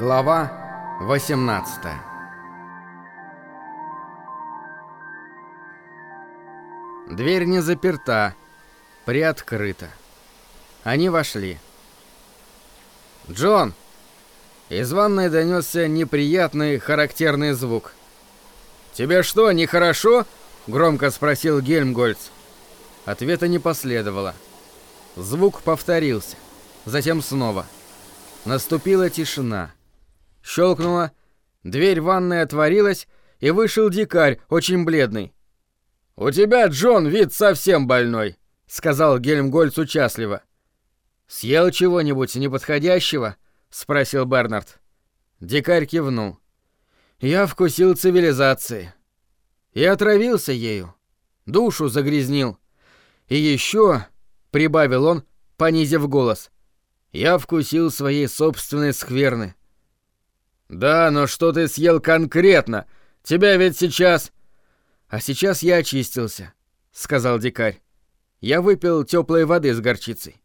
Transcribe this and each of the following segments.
Глава 18 Дверь не заперта, приоткрыта. Они вошли. «Джон!» Из ванной донесся неприятный характерный звук. «Тебе что, нехорошо?» — громко спросил Гельмгольц. Ответа не последовало. Звук повторился. Затем снова. Наступила тишина. Щелкнула, дверь ванной отворилась, и вышел дикарь, очень бледный. «У тебя, Джон, вид совсем больной», — сказал Гельмгольц участливо. «Съел чего-нибудь неподходящего?» — спросил Бернард. Дикарь кивнул. «Я вкусил цивилизации. И отравился ею. Душу загрязнил. И еще, — прибавил он, понизив голос, — я вкусил своей собственной скверны. «Да, но что ты съел конкретно? Тебя ведь сейчас...» «А сейчас я очистился», — сказал дикарь. «Я выпил теплой воды с горчицей».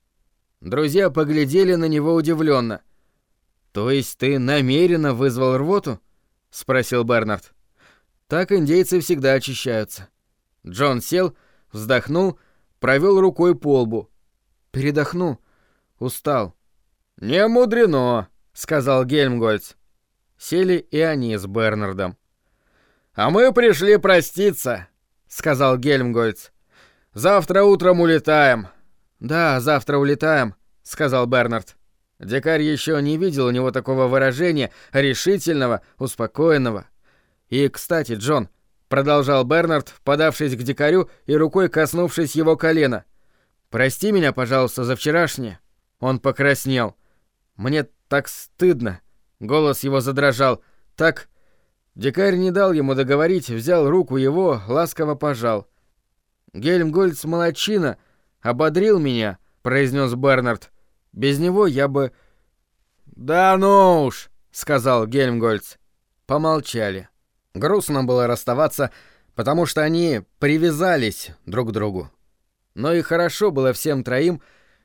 Друзья поглядели на него удивленно. «То есть ты намеренно вызвал рвоту?» — спросил Бернард. «Так индейцы всегда очищаются». Джон сел, вздохнул, провел рукой по лбу. «Передохну. Устал». «Не мудрено», — сказал Гельмгольц. Сели и они с Бернардом. «А мы пришли проститься», — сказал Гельмгольц. «Завтра утром улетаем». «Да, завтра улетаем», — сказал Бернард. Дикарь еще не видел у него такого выражения, решительного, успокоенного. «И, кстати, Джон», — продолжал Бернард, подавшись к дикарю и рукой коснувшись его колена, «прости меня, пожалуйста, за вчерашнее». Он покраснел. «Мне так стыдно». Голос его задрожал. «Так...» Дикарь не дал ему договорить, взял руку его, ласково пожал. «Гельмгольц молочина, ободрил меня», — произнес Бернард. «Без него я бы...» «Да ну уж», — сказал Гельмгольц. Помолчали. Грустно было расставаться, потому что они привязались друг к другу. Но и хорошо было всем троим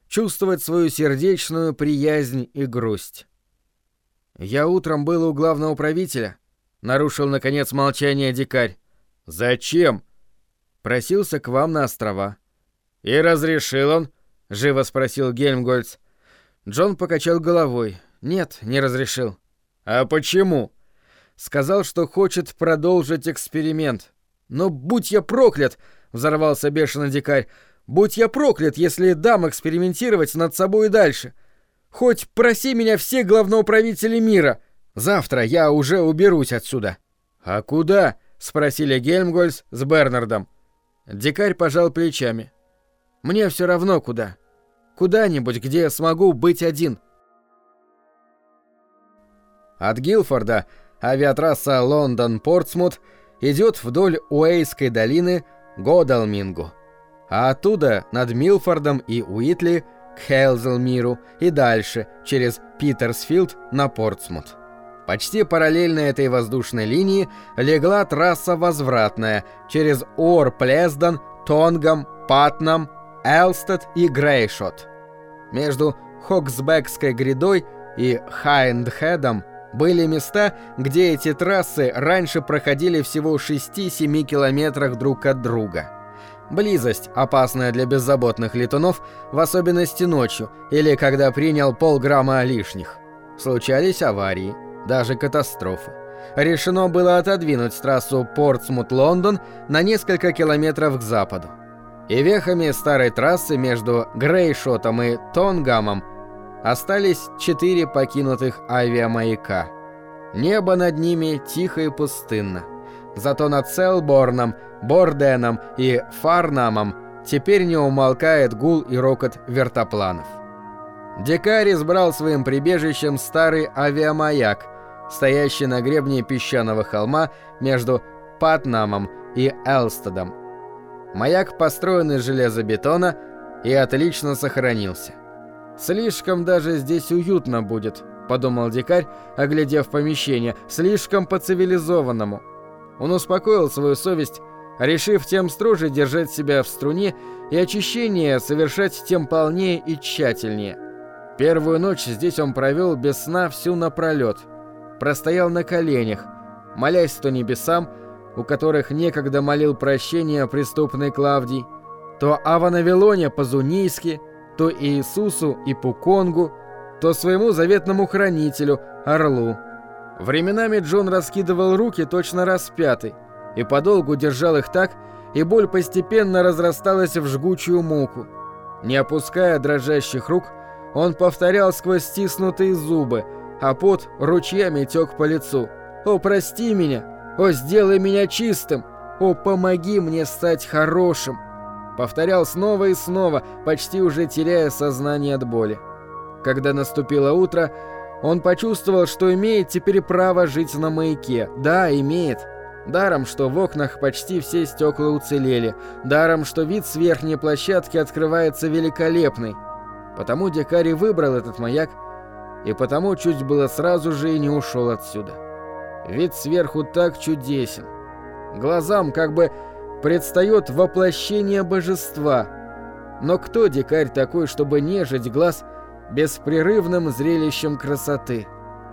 чувствовать свою сердечную приязнь и грусть. «Я утром был у главного правителя», — нарушил, наконец, молчание дикарь. «Зачем?» «Просился к вам на острова». «И разрешил он?» — живо спросил Гельмгольц. Джон покачал головой. «Нет, не разрешил». «А почему?» «Сказал, что хочет продолжить эксперимент». «Но будь я проклят!» — взорвался бешено дикарь. «Будь я проклят, если дам экспериментировать над собой дальше. Хоть проси меня все главноуправители мира. Завтра я уже уберусь отсюда». «А куда?» — спросили Гельмгольц с Бернардом. Дикарь пожал плечами. «Мне все равно куда. Куда-нибудь, где я смогу быть один». От Гилфорда авиатрасса Лондон-Портсмут идет вдоль Уэйской долины Годалмингу, а оттуда над Милфордом и Уитли – к Хейлзелмиру и дальше, через Питерсфилд на Портсмут. Почти параллельно этой воздушной линии легла трасса возвратная через Ор-Плездон, Тонгом, Патнам, Элстед и Грейшот. Между Хоксбекской грядой и Хайндхедом были места, где эти трассы раньше проходили всего 6-7 километрах друг от друга. Близость, опасная для беззаботных летунов, в особенности ночью или когда принял полграмма лишних. Случались аварии, даже катастрофы. Решено было отодвинуть трассу Портсмут-Лондон на несколько километров к западу. И вехами старой трассы между Грейшотом и Тонгамом остались четыре покинутых авиамаяка. Небо над ними тихо и пустынно. Зато над Селборном – Борденом и Фарнамом теперь не умолкает гул и рокот вертопланов. Дикарь избрал своим прибежищем старый авиамаяк, стоящий на гребне песчаного холма между Патнамом и Элстедом. Маяк построен из железобетона и отлично сохранился. «Слишком даже здесь уютно будет», — подумал дикарь, оглядев помещение, — «слишком по-цивилизованному». Он успокоил свою совесть решив тем строже держать себя в струне и очищение совершать тем полнее и тщательнее. Первую ночь здесь он провел без сна всю напролет, простоял на коленях, молясь то небесам, у которых некогда молил прощения преступный Клавдий, то Аванавилоне по-зунийски, то Иисусу и Пуконгу, то своему заветному хранителю, Орлу. Временами Джон раскидывал руки точно распятый, и подолгу держал их так, и боль постепенно разрасталась в жгучую муку. Не опуская дрожащих рук, он повторял сквозь стиснутые зубы, а пот ручьями тек по лицу. «О, прости меня! О, сделай меня чистым! О, помоги мне стать хорошим!» Повторял снова и снова, почти уже теряя сознание от боли. Когда наступило утро, он почувствовал, что имеет теперь право жить на маяке. Да, имеет. Даром, что в окнах почти все стекла уцелели. Даром, что вид с верхней площадки открывается великолепный. Потому дикарь выбрал этот маяк, и потому чуть было сразу же и не ушел отсюда. Вид сверху так чудесен. Глазам как бы предстает воплощение божества. Но кто дикарь такой, чтобы нежить глаз беспрерывным зрелищем красоты?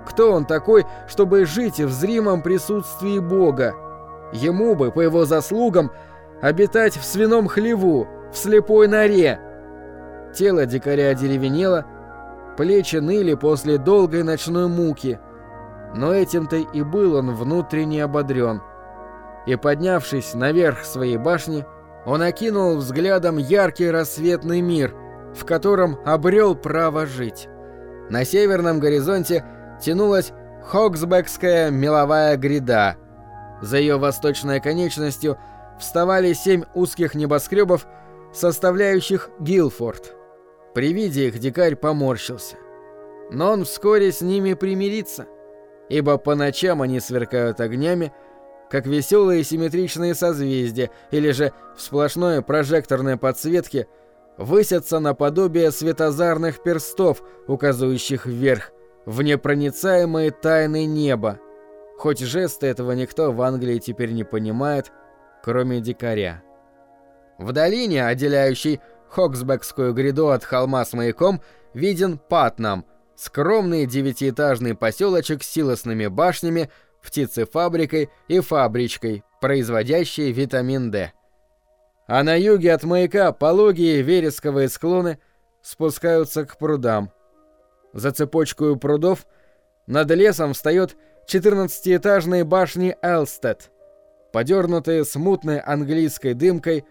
Кто он такой, чтобы жить в зримом присутствии Бога? Ему бы, по его заслугам, обитать в свином хлеву, в слепой норе. Тело дикаря одеревенело, плечи ныли после долгой ночной муки. Но этим-то и был он внутренне ободрен. И поднявшись наверх своей башни, он окинул взглядом яркий рассветный мир, в котором обрел право жить. На северном горизонте тянулась Хоксбекская меловая гряда. За ее восточной конечностью вставали семь узких небоскребов, составляющих Гилфорд. При виде их дикарь поморщился. Но он вскоре с ними примирится, ибо по ночам они сверкают огнями, как веселые симметричные созвездия, или же в сплошной прожекторной подсветке высятся наподобие светозарных перстов, указывающих вверх, в непроницаемые тайны неба. Хоть жесты этого никто в Англии теперь не понимает, кроме дикаря. В долине, отделяющей Хоксбекскую гряду от холма с маяком, виден Патнам, скромный девятиэтажный поселочек с силосными башнями, птицефабрикой и фабричкой, производящей витамин D. А на юге от маяка пологие вересковые склоны спускаются к прудам. За цепочкой прудов над лесом встает 14-этажные башни Элстед. Подернутые смутной английской дымкой,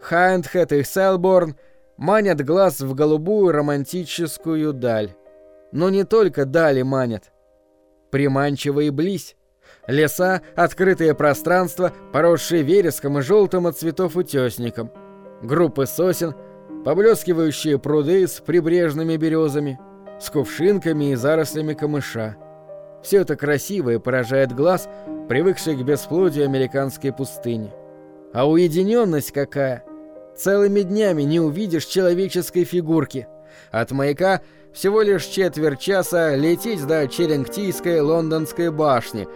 Хайндхед и Селборн манят глаз в голубую романтическую даль. Но не только дали манят. Приманчиво и близь. Леса, открытые пространства, поросшие вереском и желтым от цветов утесником. Группы сосен, поблескивающие пруды с прибрежными березами — с кувшинками и зарослями камыша. Все это красиво и поражает глаз, привыкший к бесплодию американской пустыни. А уединенность какая! Целыми днями не увидишь человеческой фигурки. От маяка всего лишь четверть часа лететь до Черенгтийской лондонской башни,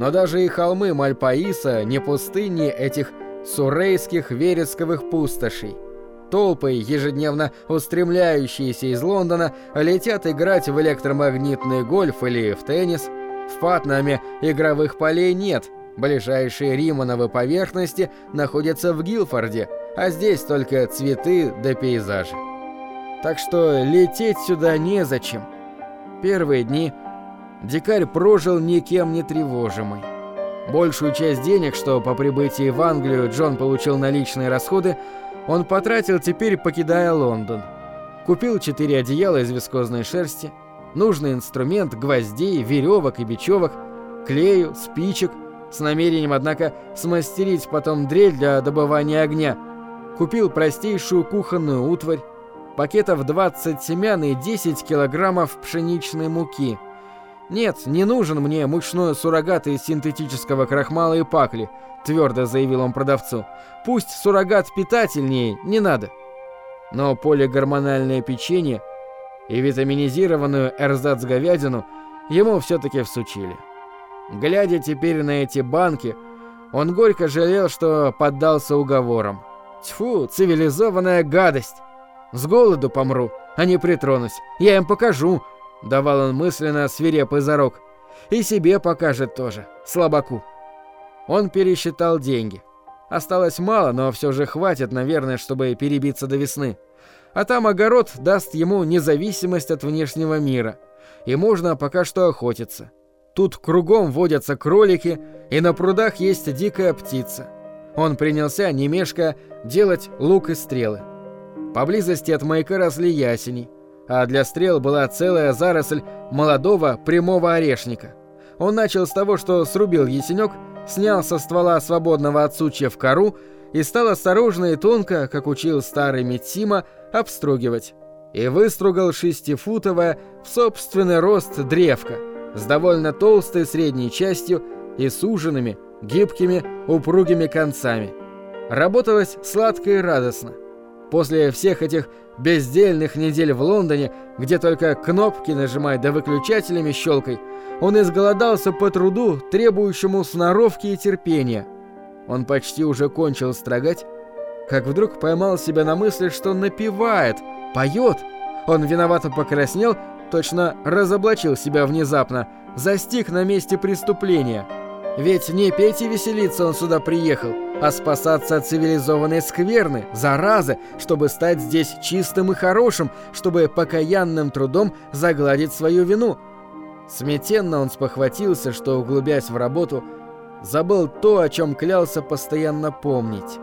но даже и холмы Мальпаиса не пустыни этих сурейских вересковых пустошей. Толпы, ежедневно устремляющиеся из Лондона, летят играть в электромагнитный гольф или в теннис. В Патнаме игровых полей нет. Ближайшие Римановы поверхности находятся в Гилфорде, а здесь только цветы да пейзажи. Так что лететь сюда незачем. Первые дни дикарь прожил никем не тревожимый. Большую часть денег, что по прибытии в Англию Джон получил наличные расходы, он потратил теперь, покидая Лондон. Купил четыре одеяла из вискозной шерсти, нужный инструмент, гвоздей, веревок и бечевок, клею, спичек, с намерением, однако, смастерить потом дрель для добывания огня. Купил простейшую кухонную утварь, пакетов 20 семян и 10 килограммов пшеничной муки. Нет, не нужен мне мучной суррогат из синтетического крахмала и пакли – твердо заявил он продавцу. Пусть суррогат питательнее, не надо. Но полигормональное печенье и витаминизированную эрзац-говядину ему все-таки всучили. Глядя теперь на эти банки, он горько жалел, что поддался уговорам. Тьфу, цивилизованная гадость! С голоду помру, а не притронусь. Я им покажу, давал он мысленно свирепый зарок. И себе покажет тоже, слабаку. Он пересчитал деньги. Осталось мало, но все же хватит, наверное, чтобы перебиться до весны. А там огород даст ему независимость от внешнего мира. И можно пока что охотиться. Тут кругом водятся кролики, и на прудах есть дикая птица. Он принялся, не мешкая, делать лук и стрелы. Поблизости от маяка росли ясени, а для стрел была целая заросль молодого прямого орешника. Он начал с того, что срубил ясенек, снял со ствола свободного от сучья в кору и стал осторожно и тонко, как учил старый Митсима, обстругивать. И выстругал шестифутовое в собственный рост древко с довольно толстой средней частью и суженными, гибкими, упругими концами. Работалось сладко и радостно. После всех этих бездельных недель в Лондоне, где только кнопки нажимать да выключателями щелкай, он изголодался по труду, требующему сноровки и терпения. Он почти уже кончил строгать, как вдруг поймал себя на мысли, что напевает, поет. Он виновато покраснел, точно разоблачил себя внезапно, застиг на месте преступления. Ведь не петь и веселиться он сюда приехал, а спасаться от цивилизованной скверны, заразы, чтобы стать здесь чистым и хорошим, чтобы покаянным трудом загладить свою вину. Смятенно он спохватился, что, углубясь в работу, забыл то, о чем клялся постоянно помнить.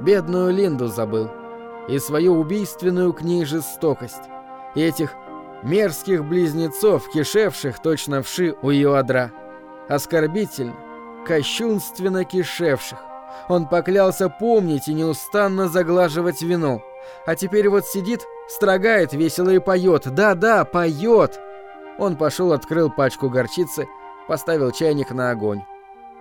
Бедную Линду забыл. И свою убийственную к ней жестокость. И этих мерзких близнецов, кишевших точно вши у ее одра. Оскорбительно, кощунственно кишевших. Он поклялся помнить и неустанно заглаживать вину. А теперь вот сидит, строгает весело и поет. Да-да, поет. Он пошел, открыл пачку горчицы, поставил чайник на огонь.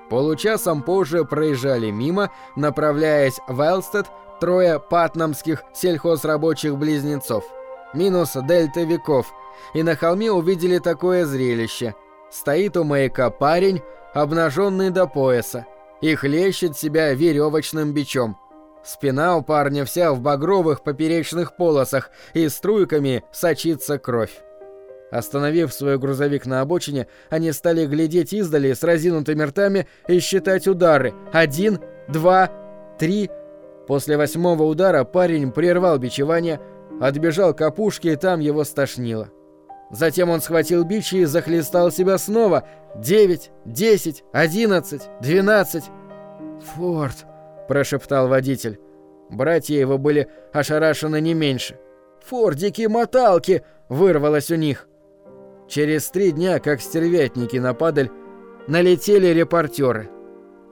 Получасом позже проезжали мимо, направляясь в Элстед, трое патнамских сельхозрабочих близнецов. Минус дельтовиков. И на холме увидели такое зрелище. Стоит у маяка парень, обнаженный до пояса, и хлещет себя веревочным бичом. Спина у парня вся в багровых поперечных полосах, и струйками сочится кровь. Остановив свой грузовик на обочине, они стали глядеть издали с разинутыми ртами и считать удары. Один, два, три. После восьмого удара парень прервал бичевание, отбежал к опушке и там его стошнило. Затем он схватил бич и захлестал себя снова. Девять, десять, одиннадцать, двенадцать. «Форд», — прошептал водитель. Братья его были ошарашены не меньше. «Фордики-моталки!» — вырвалось у них. Через три дня, как стервятники на падаль, налетели репортеры.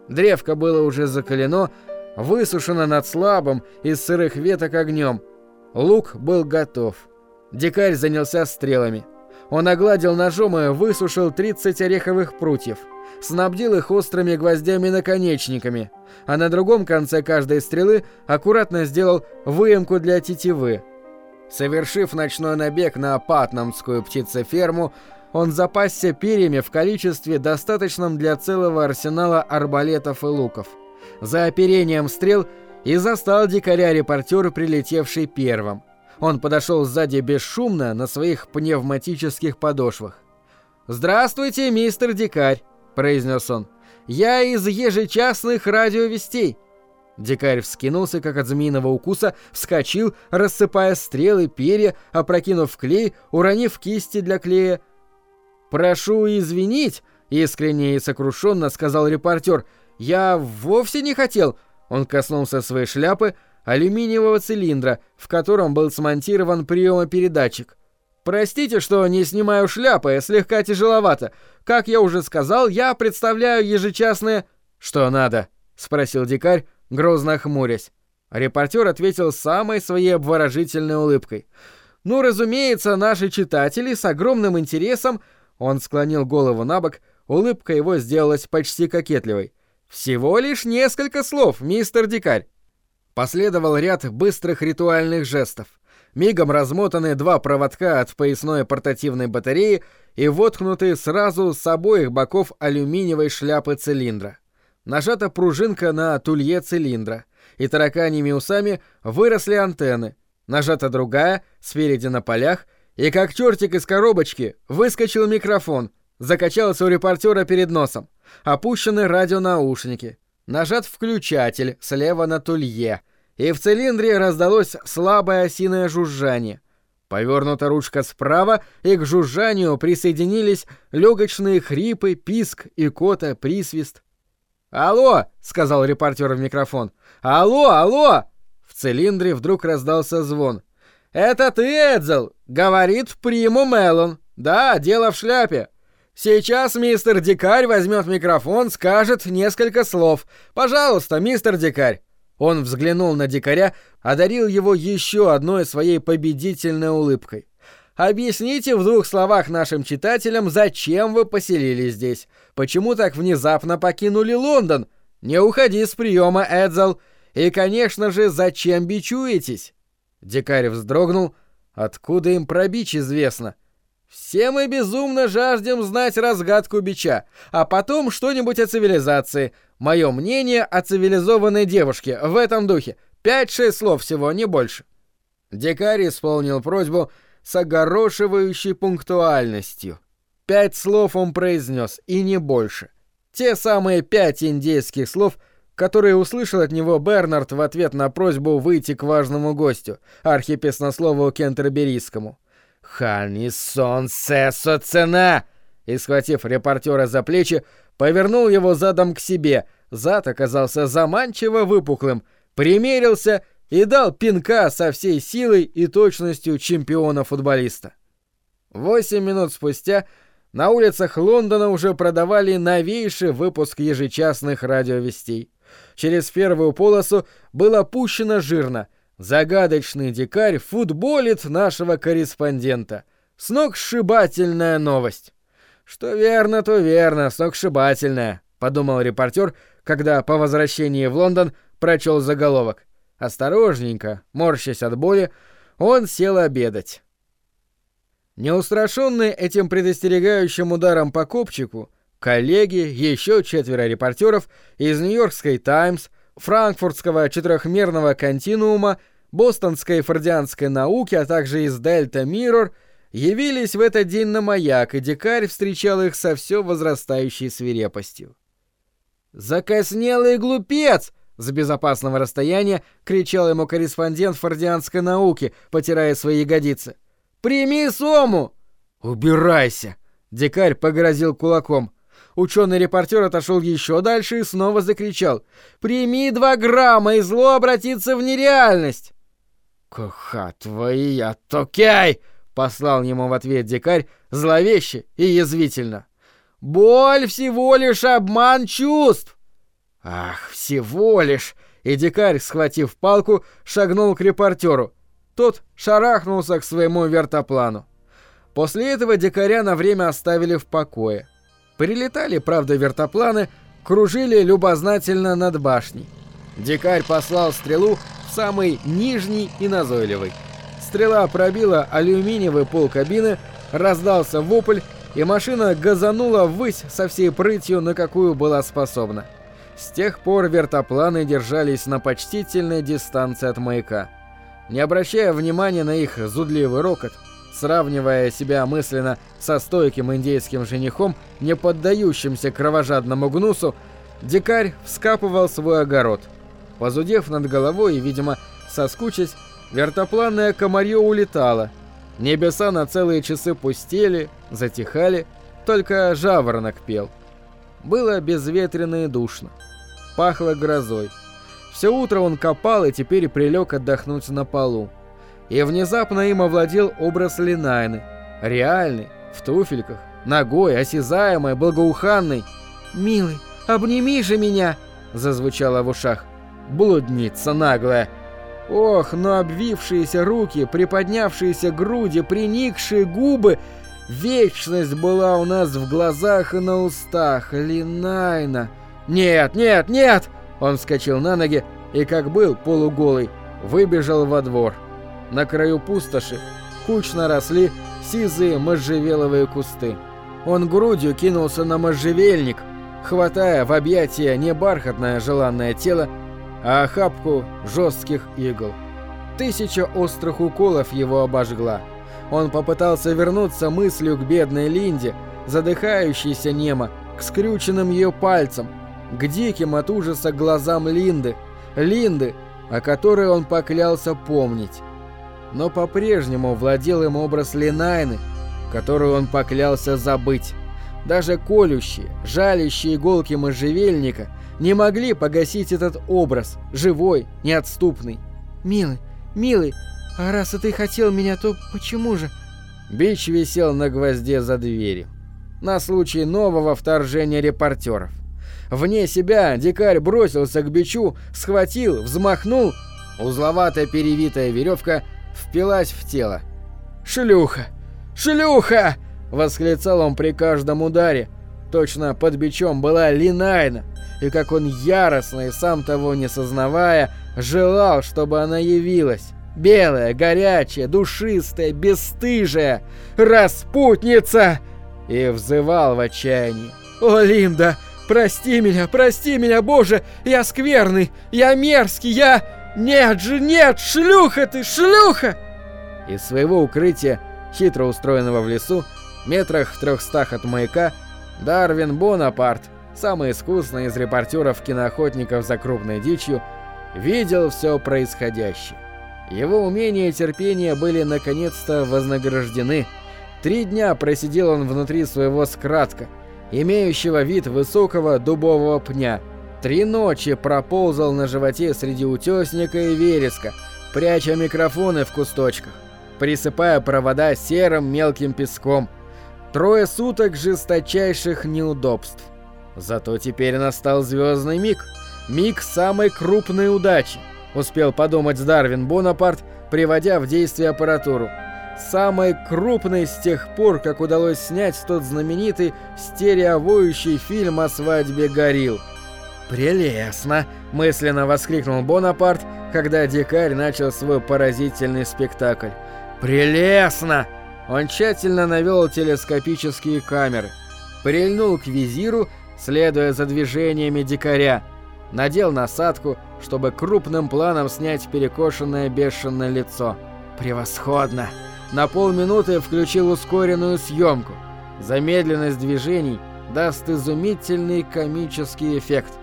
Древко было уже закалено, высушено над слабым из сырых веток огнем. Лук был готов. Дикарь занялся стрелами. Он огладил ножом и высушил 30 ореховых прутьев. Снабдил их острыми гвоздями-наконечниками, а на другом конце каждой стрелы аккуратно сделал выемку для тетивы. Совершив ночной набег на патнамскую птицеферму, он запасся перьями в количестве, достаточном для целого арсенала арбалетов и луков. За оперением стрел и застал дикаря-репортер, прилетевший первым. Он подошел сзади бесшумно на своих пневматических подошвах. «Здравствуйте, мистер Дикарь», — произнес он. «Я из ежечасных радиовестей». Дикарь вскинулся, как от змеиного укуса, вскочил, рассыпая стрелы, перья, опрокинув клей, уронив кисти для клея. «Прошу извинить», — искренне и сокрушенно сказал репортер. «Я вовсе не хотел». Он коснулся своей шляпы, алюминиевого цилиндра, в котором был смонтирован приемопередатчик. «Простите, что не снимаю шляпы, слегка тяжеловато. Как я уже сказал, я представляю ежечасные...» «Что надо?» — спросил дикарь, грозно хмурясь. Репортер ответил самой своей обворожительной улыбкой. «Ну, разумеется, наши читатели с огромным интересом...» Он склонил голову на бок, улыбка его сделалась почти кокетливой. «Всего лишь несколько слов, мистер Дикарь. Последовал ряд быстрых ритуальных жестов. Мигом размотаны два проводка от поясной портативной батареи и воткнуты сразу с обоих боков алюминиевой шляпы цилиндра. Нажата пружинка на тулье цилиндра, и тараканьими усами выросли антенны. Нажата другая, спереди на полях, и как чертик из коробочки выскочил микрофон. закачался у репортера перед носом. Опущены радионаушники. Нажат включатель слева на тулье. И в цилиндре раздалось слабое осиное жужжание. Повернута ручка справа, и к жужжанию присоединились легочные хрипы, писк, икота, присвист. «Алло!» — сказал репортер в микрофон. «Алло, алло!» В цилиндре вдруг раздался звон. «Это ты, Эдзел!» — говорит Приму Мелон. «Да, дело в шляпе. Сейчас мистер Дикарь возьмет микрофон, скажет несколько слов. Пожалуйста, мистер Дикарь». Он взглянул на дикаря, одарил его еще одной своей победительной улыбкой. Объясните в двух словах нашим читателям, зачем вы поселились здесь. Почему так внезапно покинули Лондон? Не уходи с приема, Эдзел. И, конечно же, зачем бичуетесь? Дикарь вздрогнул. Откуда им про бич известно? Все мы безумно жаждем знать разгадку бича, а потом что-нибудь о цивилизации. Мое мнение о цивилизованной девушке в этом духе. Пять-шесть слов всего, не больше. Дикарь исполнил просьбу с огорошивающей пунктуальностью. Пять слов он произнес, и не больше. Те самые пять индейских слов, которые услышал от него Бернард в ответ на просьбу выйти к важному гостю, архипеснослову Кентерберийскому. «Ханисон сесо цена!» И, схватив репортера за плечи, повернул его задом к себе. Зад оказался заманчиво выпуклым, примерился и дал пинка со всей силой и точностью чемпиона-футболиста. Восемь минут спустя на улицах Лондона уже продавали новейший выпуск ежечасных радиовестей. Через первую полосу было пущено жирно «Загадочный дикарь футболит нашего корреспондента». Сногсшибательная новость. Что верно, то верно, сногсшибательная, подумал репортер, когда по возвращении в Лондон прочел заголовок. Осторожненько, морщась от боли, он сел обедать. Неустрашенный этим предостерегающим ударом по копчику, коллеги, еще четверо репортеров из Нью-Йоркской «Таймс», франкфуртского четырехмерного континуума, бостонской фордианской науки, а также из «Дельта Миррор», явились в этот день на маяк, и дикарь встречал их со все возрастающей свирепостью. «Закоснелый глупец!» С безопасного расстояния кричал ему корреспондент фордианской науки, потирая свои ягодицы. «Прими сому!» «Убирайся!» Дикарь погрозил кулаком. Ученый-репортер отошел еще дальше и снова закричал. «Прими два грамма, и зло обратится в нереальность!» «Коха твоя, токяй!» — послал ему в ответ дикарь зловеще и язвительно. «Боль всего лишь обман чувств!» Ах, всего лишь! И дикарь, схватив палку, шагнул к репортеру. Тот шарахнулся к своему вертоплану. После этого дикаря на время оставили в покое. Прилетали, правда, вертопланы, кружили любознательно над башней. Дикарь послал стрелу в самый нижний и назойливый. Стрела пробила алюминиевый пол кабины, раздался вопль, и машина газанула ввысь со всей прытью, на какую была способна. С тех пор вертопланы держались на почтительной дистанции от маяка. Не обращая внимания на их зудливый рокот, сравнивая себя мысленно со стойким индейским женихом, не поддающимся кровожадному гнусу, дикарь вскапывал свой огород. Позудев над головой и, видимо, соскучись, вертопланное комарье улетало. Небеса на целые часы пустели, затихали, только жаворонок пел. Было безветренно и душно пахло грозой. Все утро он копал и теперь прилег отдохнуть на полу. И внезапно им овладел образ Линайны. Реальный, в туфельках, ногой, осязаемой, благоуханной. «Милый, обними же меня!» — зазвучало в ушах. «Блудница наглая!» Ох, но обвившиеся руки, приподнявшиеся груди, приникшие губы... Вечность была у нас в глазах и на устах. Линайна... «Нет, нет, нет!» Он вскочил на ноги и, как был полуголый, выбежал во двор. На краю пустоши кучно росли сизые можжевеловые кусты. Он грудью кинулся на можжевельник, хватая в объятия не бархатное желанное тело, а охапку жестких игл. Тысяча острых уколов его обожгла. Он попытался вернуться мыслью к бедной Линде, задыхающейся Немо, к скрюченным ее пальцам, к диким от ужаса глазам Линды, Линды, о которой он поклялся помнить. Но по-прежнему владел им образ Линайны, которую он поклялся забыть. Даже колющие, жалящие иголки можжевельника не могли погасить этот образ, живой, неотступный. «Милый, милый, а раз ты хотел меня, то почему же...» Бич висел на гвозде за дверью. На случай нового вторжения репортеров. Вне себя дикарь бросился к бичу, схватил, взмахнул. Узловатая перевитая веревка впилась в тело. «Шлюха! Шлюха!» — восклицал он при каждом ударе. Точно под бичом была Линайна, и как он яростно и сам того не сознавая, желал, чтобы она явилась. Белая, горячая, душистая, бесстыжая, распутница! И взывал в отчаянии. «О, Линда, прости меня, прости меня, Боже! Я скверный, я мерзкий, я... Нет же, нет, шлюха ты, шлюха!» Из своего укрытия, хитро устроенного в лесу, метрах в трехстах от маяка, Дарвин Бонапарт, самый искусный из репортеров-киноохотников за крупной дичью, видел все происходящее. Его умение и терпение были наконец-то вознаграждены. Три дня просидел он внутри своего скратка, имеющего вид высокого дубового пня. Три ночи проползал на животе среди утесника и вереска, пряча микрофоны в кусточках, присыпая провода серым мелким песком. Трое суток жесточайших неудобств. Зато теперь настал звездный миг. Миг самой крупной удачи успел подумать Дарвин Бонапарт, приводя в действие аппаратуру. Самый крупный с тех пор, как удалось снять тот знаменитый стереовоющий фильм о свадьбе горилл. «Прелестно!» – мысленно воскликнул Бонапарт, когда дикарь начал свой поразительный спектакль. «Прелестно!» Он тщательно навел телескопические камеры, прильнул к визиру, следуя за движениями дикаря – надел насадку, чтобы крупным планом снять перекошенное бешеное лицо. Превосходно! На полминуты включил ускоренную съемку. Замедленность движений даст изумительный комический эффект.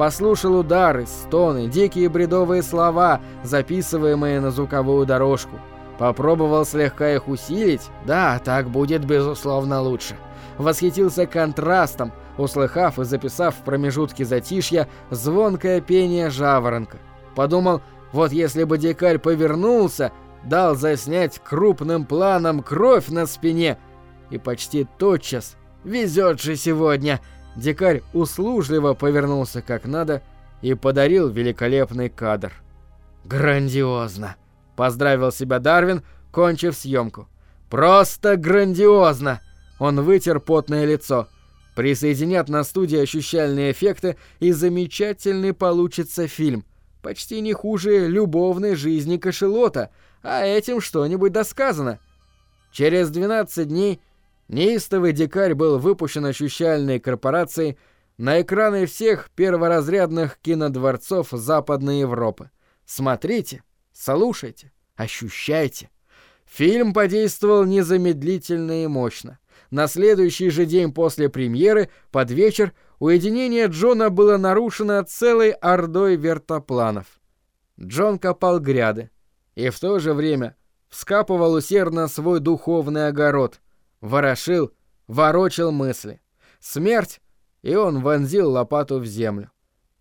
Послушал удары, стоны, дикие бредовые слова, записываемые на звуковую дорожку. Попробовал слегка их усилить? Да, так будет безусловно лучше. Восхитился контрастом, услыхав и записав в промежутке затишья звонкое пение жаворонка. Подумал, вот если бы дикарь повернулся, дал заснять крупным планом кровь на спине, и почти тотчас, везет же сегодня, дикарь услужливо повернулся как надо и подарил великолепный кадр. «Грандиозно!» — поздравил себя Дарвин, кончив съемку. «Просто грандиозно!» Он вытер потное лицо — Присоединят на студии ощущальные эффекты, и замечательный получится фильм. Почти не хуже любовной жизни кошелота, а этим что-нибудь досказано. Через 12 дней неистовый дикарь был выпущен ощущальной корпорацией на экраны всех перворазрядных кинодворцов Западной Европы. Смотрите, слушайте, ощущайте. Фильм подействовал незамедлительно и мощно. На следующий же день после премьеры, под вечер, уединение Джона было нарушено целой ордой вертопланов. Джон копал гряды и в то же время вскапывал усердно свой духовный огород, ворошил, ворочил мысли. Смерть, и он вонзил лопату в землю.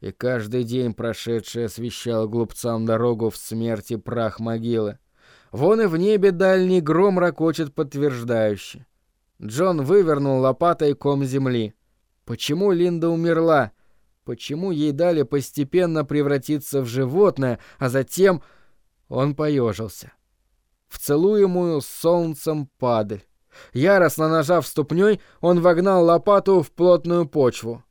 И каждый день прошедший освещал глупцам дорогу в смерти прах могилы. Вон и в небе дальний гром ракочет подтверждающий. Джон вывернул лопатой ком земли. Почему Линда умерла? Почему ей дали постепенно превратиться в животное, а затем он поежился? В целуемую солнцем падаль. Яростно нажав ступней, он вогнал лопату в плотную почву.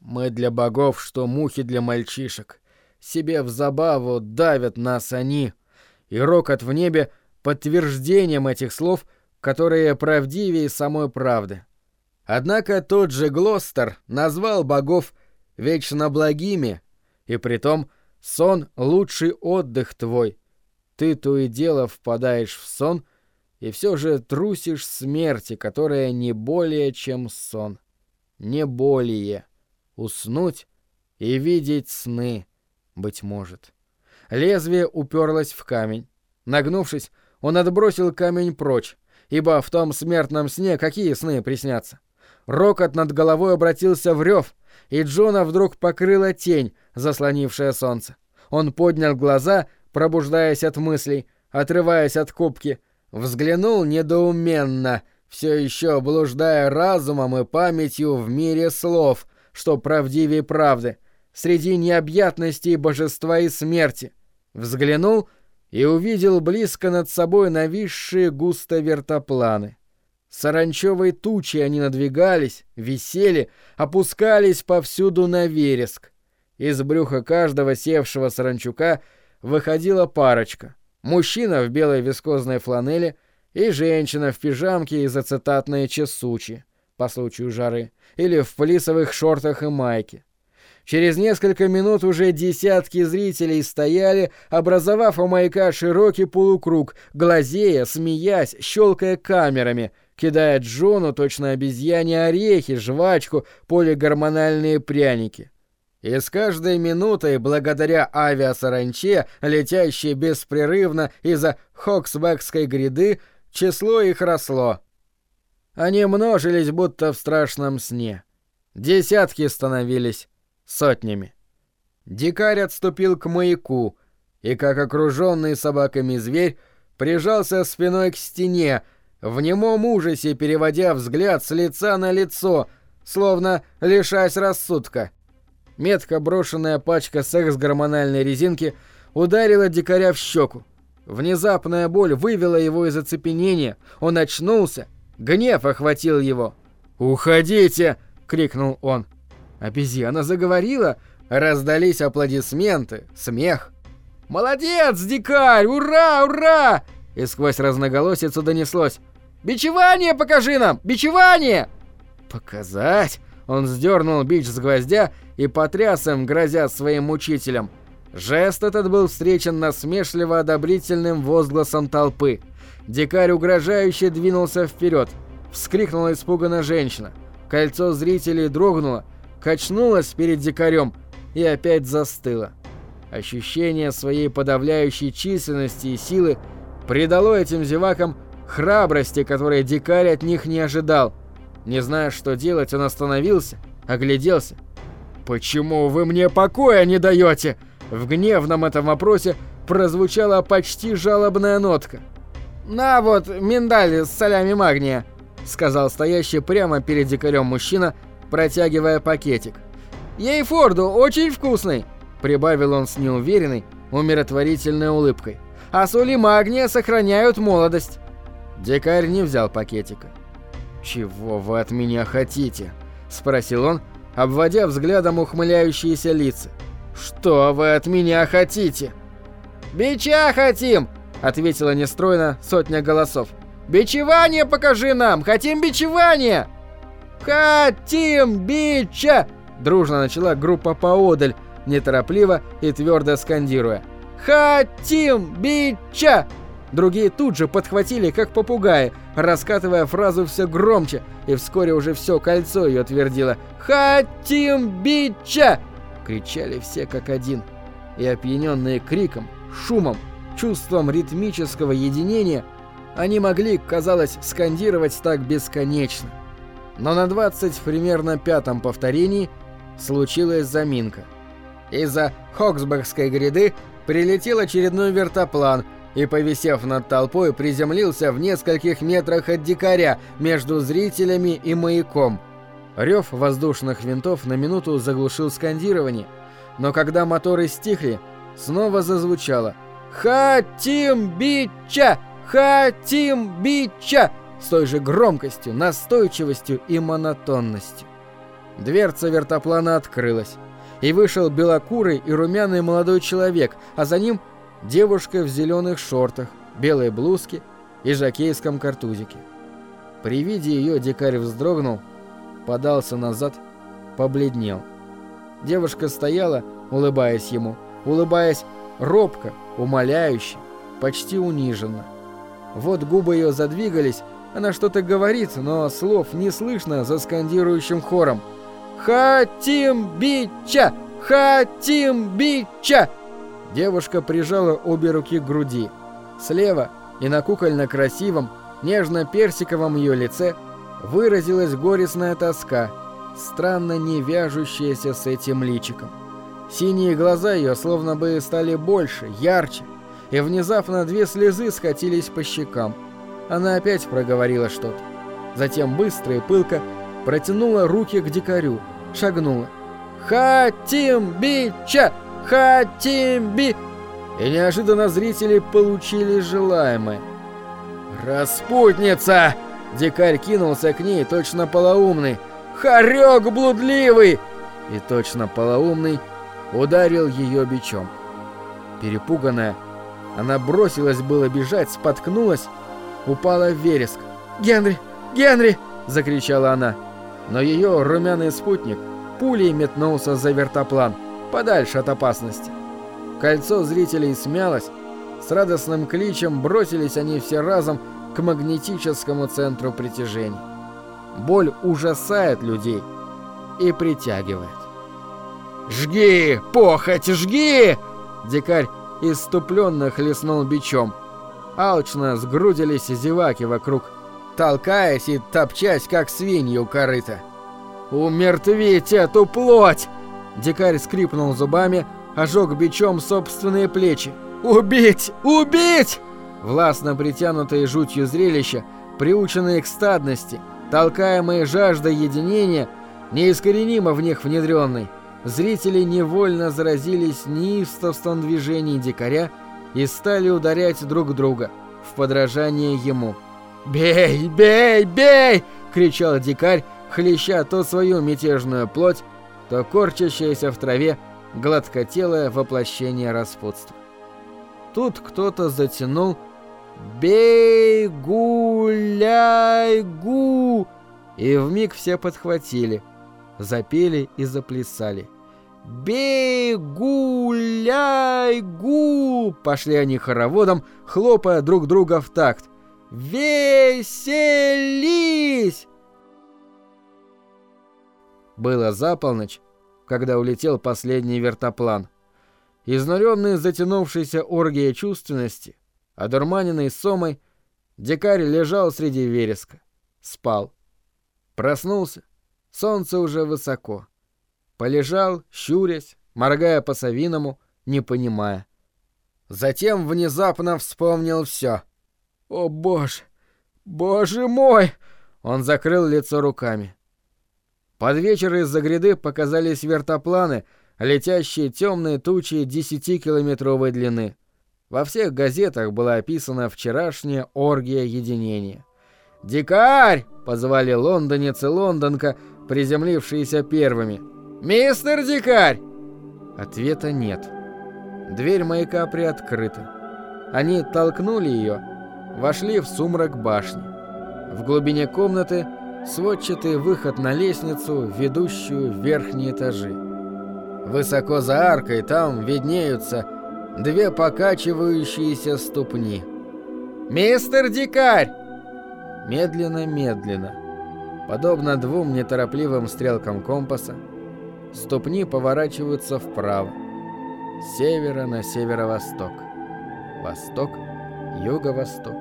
Мы для богов, что мухи для мальчишек. Себе в забаву давят нас они. И рокот в небе подтверждением этих слов — которые правдивее самой правды. Однако тот же Глостер назвал богов вечно благими, и притом сон — лучший отдых твой. Ты то и дело впадаешь в сон и все же трусишь смерти, которая не более, чем сон. Не более. Уснуть и видеть сны, быть может. Лезвие уперлось в камень. Нагнувшись, он отбросил камень прочь, ибо в том смертном сне какие сны приснятся? Рокот над головой обратился в рев, и Джона вдруг покрыла тень, заслонившая солнце. Он поднял глаза, пробуждаясь от мыслей, отрываясь от кубки, взглянул недоуменно, все еще блуждая разумом и памятью в мире слов, что правдивее правды, среди необъятностей божества и смерти. Взглянул и увидел близко над собой нависшие густо вертопланы. Саранчевой тучей они надвигались, висели, опускались повсюду на вереск. Из брюха каждого севшего саранчука выходила парочка. Мужчина в белой вискозной фланели и женщина в пижамке из ацетатной чесучи по случаю жары или в плисовых шортах и майке. Через несколько минут уже десятки зрителей стояли, образовав у маяка широкий полукруг, глазея, смеясь, щелкая камерами — кидая Джону точно обезьяне орехи, жвачку, полигормональные пряники. И с каждой минутой, благодаря авиасаранче, летящей беспрерывно из-за Хоксбекской гряды, число их росло. Они множились будто в страшном сне. Десятки становились сотнями. Дикарь отступил к маяку и, как окруженный собаками зверь, прижался спиной к стене, в немом ужасе переводя взгляд с лица на лицо, словно лишась рассудка. Метко брошенная пачка секс-гормональной резинки ударила дикаря в щеку. Внезапная боль вывела его из оцепенения, он очнулся, гнев охватил его. «Уходите!» — крикнул он. Обезьяна заговорила, раздались аплодисменты, смех. «Молодец, дикарь! Ура, ура!» И сквозь разноголосицу донеслось. «Бичевание покажи нам! Бичевание!» «Показать?» Он сдернул бич с гвоздя и потряс им, грозя своим мучителям. Жест этот был встречен насмешливо одобрительным возгласом толпы. Дикарь угрожающе двинулся вперед. Вскрикнула испуганно женщина. Кольцо зрителей дрогнуло, качнулось перед дикарем и опять застыло. Ощущение своей подавляющей численности и силы придало этим зевакам храбрости, которой дикарь от них не ожидал. Не зная, что делать, он остановился, огляделся. «Почему вы мне покоя не даете?» В гневном этом вопросе прозвучала почти жалобная нотка. «На вот, миндаль с солями магния», — сказал стоящий прямо перед дикарем мужчина, протягивая пакетик. «Ей Форду очень вкусный», — прибавил он с неуверенной, умиротворительной улыбкой. «А соли магния сохраняют молодость». Дикарь не взял пакетика. «Чего вы от меня хотите?» — спросил он, обводя взглядом ухмыляющиеся лица. «Что вы от меня хотите?» «Бича хотим!» — ответила нестройно сотня голосов. «Бичевание покажи нам! Хотим бичевание!» «Хотим бича!» — дружно начала группа поодаль, неторопливо и твердо скандируя. «Хотим бича!» Другие тут же подхватили, как попугаи, раскатывая фразу все громче, и вскоре уже все кольцо ее твердило «Хотим бича!» Кричали все как один. И опьяненные криком, шумом, чувством ритмического единения, они могли, казалось, скандировать так бесконечно. Но на 20 примерно пятом повторении случилась заминка. Из-за Хоксбергской гряды прилетел очередной вертоплан, и, повисев над толпой, приземлился в нескольких метрах от дикаря между зрителями и маяком. Рев воздушных винтов на минуту заглушил скандирование, но когда моторы стихли, снова зазвучало «Хотим бича! Хотим бича!» с той же громкостью, настойчивостью и монотонностью. Дверца вертоплана открылась, и вышел белокурый и румяный молодой человек, а за ним – девушка в зеленых шортах, белой блузке и жакейском картузике. При виде ее дикарь вздрогнул, подался назад, побледнел. Девушка стояла, улыбаясь ему, улыбаясь робко, умоляюще, почти униженно. Вот губы ее задвигались, она что-то говорит, но слов не слышно за скандирующим хором. «Хотим бича! Хотим бича!» Девушка прижала обе руки к груди. Слева и на кукольно-красивом, нежно-персиковом ее лице выразилась горестная тоска, странно не вяжущаяся с этим личиком. Синие глаза ее словно бы стали больше, ярче, и внезапно две слезы скатились по щекам. Она опять проговорила что-то. Затем быстро и пылко протянула руки к дикарю, шагнула. «Хотим бича! Хотим би...» И неожиданно зрители получили желаемое. «Распутница!» Дикарь кинулся к ней, точно полоумный. «Хорек блудливый!» И точно полоумный ударил ее бичом. Перепуганная, она бросилась было бежать, споткнулась, упала в вереск. «Генри! Генри!» – закричала она. Но ее румяный спутник пулей метнулся за вертоплан, подальше от опасности. Кольцо зрителей смялось, с радостным кличем бросились они все разом к магнетическому центру притяжения. Боль ужасает людей и притягивает. «Жги, похоть, жги!» Дикарь иступленно хлестнул бичом. Алчно сгрудились зеваки вокруг, толкаясь и топчась, как свиньи у корыта. «Умертвить эту плоть!» Дикарь скрипнул зубами, ожег бичом собственные плечи. «Убить! Убить!» Властно притянутые жутью зрелища, приученные к стадности, толкаемые жаждой единения, неискоренимо в них внедренный, зрители невольно заразились неистовством движений дикаря и стали ударять друг друга в подражание ему. «Бей! Бей! Бей!» — кричал дикарь, хлеща то свою мятежную плоть, то корчащееся в траве гладкотелое воплощение распутства. Тут кто-то затянул «Бей, гуляй, гу!» И вмиг все подхватили, запели и заплясали. «Бей, гуляй, гу!» Пошли они хороводом, хлопая друг друга в такт. «Веселись!» Было за полночь, когда улетел последний вертоплан. Изнуренный затянувшейся оргией чувственности, одурманенный сомой, дикарь лежал среди вереска. Спал. Проснулся. Солнце уже высоко. Полежал, щурясь, моргая по-совиному, не понимая. Затем внезапно вспомнил все. «О, боже! Боже мой!» Он закрыл лицо руками. Под вечер из-за гряды показались вертопланы, летящие темные тучи десятикилометровой длины. Во всех газетах была описана вчерашняя оргия единения. «Дикарь!» — позвали лондонец и лондонка, приземлившиеся первыми. «Мистер Дикарь!» Ответа нет. Дверь маяка приоткрыта. Они толкнули ее, вошли в сумрак башни. В глубине комнаты сводчатый выход на лестницу, ведущую в верхние этажи. Высоко за аркой там виднеются две покачивающиеся ступни. «Мистер Дикарь!» Медленно-медленно, подобно двум неторопливым стрелкам компаса, ступни поворачиваются вправо, с севера на северо-восток, восток, юго-восток,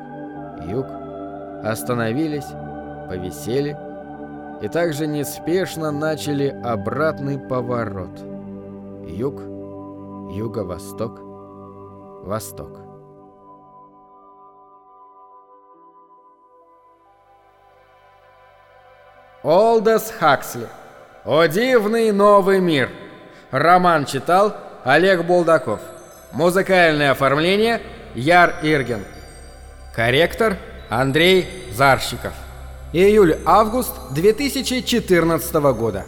юг, остановились, повисели и также неспешно начали обратный поворот. Юг, юго-восток, восток. Олдос Хаксли. О дивный новый мир. Роман читал Олег Булдаков. Музыкальное оформление Яр Ирген. Корректор Андрей Зарщиков. Июль-август 2014 года.